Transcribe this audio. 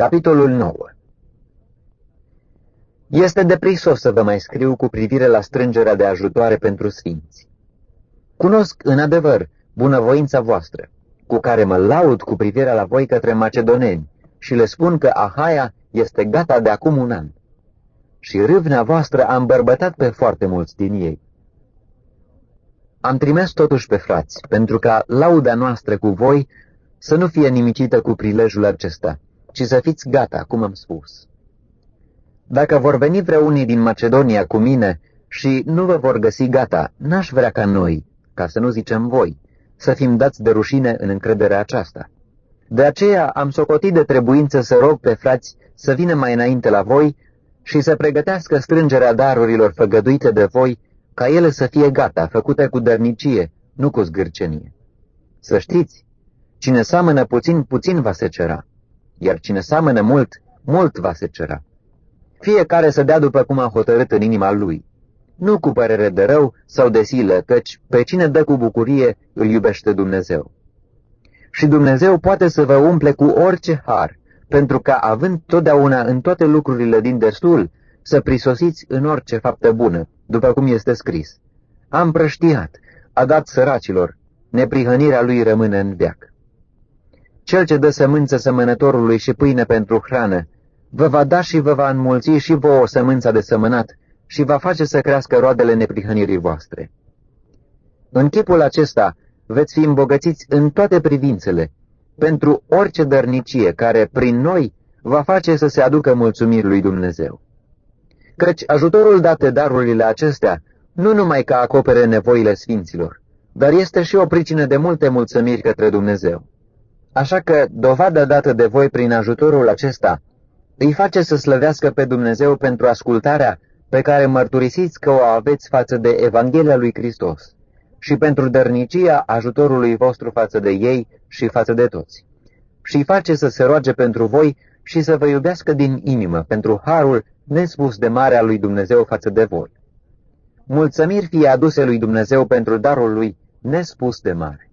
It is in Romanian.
Capitolul 9 Este deprisos să vă mai scriu cu privire la strângerea de ajutoare pentru sfinți. Cunosc în adevăr bunăvoința voastră, cu care mă laud cu privire la voi către macedoneni și le spun că Ahaia este gata de acum un an. Și râvnea voastră a îmbărbătat pe foarte mulți din ei. Am trimis totuși pe frați, pentru ca lauda noastră cu voi să nu fie nimicită cu prilejul acesta, ci să fiți gata, cum am spus. Dacă vor veni vreunii din Macedonia cu mine și nu vă vor găsi gata, n-aș vrea ca noi, ca să nu zicem voi, să fim dați de rușine în încrederea aceasta. De aceea am socotit de trebuință să rog pe frați să vină mai înainte la voi și să pregătească strângerea darurilor făgăduite de voi, ca ele să fie gata, făcute cu dărnicie, nu cu zgârcenie. Să știți, cine seamănă puțin, puțin va se cera, iar cine seamănă mult, mult va se cera. Fiecare să dea după cum a hotărât în inima lui, nu cu părere de rău sau de silă, căci pe cine dă cu bucurie îl iubește Dumnezeu. Și Dumnezeu poate să vă umple cu orice har, pentru ca, având totdeauna în toate lucrurile din destul, să prisosiți în orice faptă bună, după cum este scris. Am prăștiat, a dat săracilor, neprihănirea lui rămâne în veac. Cel ce dă sămânță sămănătorului și pâine pentru hrană, vă va da și vă va înmulți și vouă sămânța de sămânat și va face să crească roadele neprihănirii voastre. În chipul acesta veți fi îmbogățiți în toate privințele, pentru orice dărnicie care, prin noi, va face să se aducă mulțumiri lui Dumnezeu. Căci ajutorul dat de darurile acestea, nu numai că acopere nevoile sfinților, dar este și o pricină de multe mulțumiri către Dumnezeu. Așa că dovada dată de voi prin ajutorul acesta îi face să slăvească pe Dumnezeu pentru ascultarea pe care mărturisiți că o aveți față de Evanghelia lui Hristos și pentru dărnicia ajutorului vostru față de ei și față de toți. Și îi face să se roage pentru voi și să vă iubească din inimă pentru harul nespus de mare al lui Dumnezeu față de voi. Mulțumiri fie aduse lui Dumnezeu pentru darul lui nespus de mare.